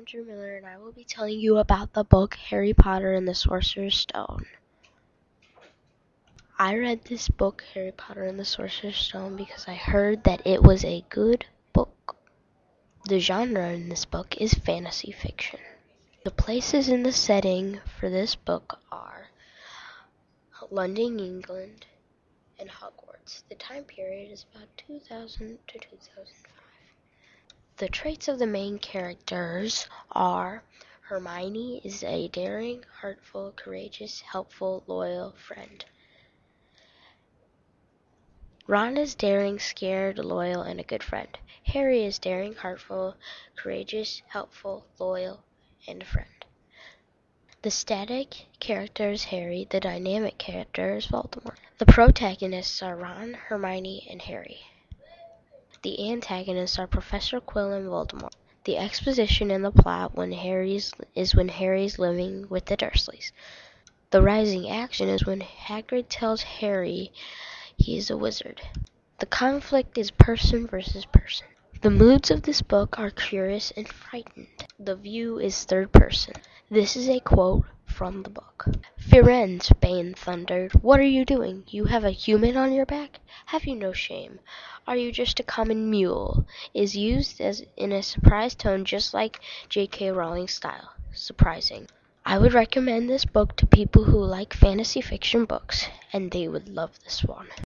I'm Drew Miller, and I will be telling you about the book Harry Potter and the Sorcerer's Stone. I read this book, Harry Potter and the Sorcerer's Stone, because I heard that it was a good book. The genre in this book is fantasy fiction. The places in the setting for this book are London, England, and Hogwarts. The time period is about 2000 to 2005. The traits of the main characters are Hermione is a daring, heartful, courageous, helpful, loyal friend. Ron is daring, scared, loyal, and a good friend. Harry is daring, heartful, courageous, helpful, loyal, and a friend. The static character is Harry, the dynamic character is Voldemort. The protagonists are Ron, Hermione, and Harry. The antagonists are Professor Quirrell and Voldemort. The exposition in the plot when Harry's is when Harry's living with the Dursleys. The rising action is when Hagrid tells Harry he is a wizard. The conflict is person versus person. The moods of this book are curious and frightened. The view is third person. This is a quote from the book. Firenze, Bane thundered. What are you doing? You have a human on your back? Have you no shame? Are you just a common mule? Is used as in a surprised tone just like J.K. Rowling's style. Surprising. I would recommend this book to people who like fantasy fiction books, and they would love this one.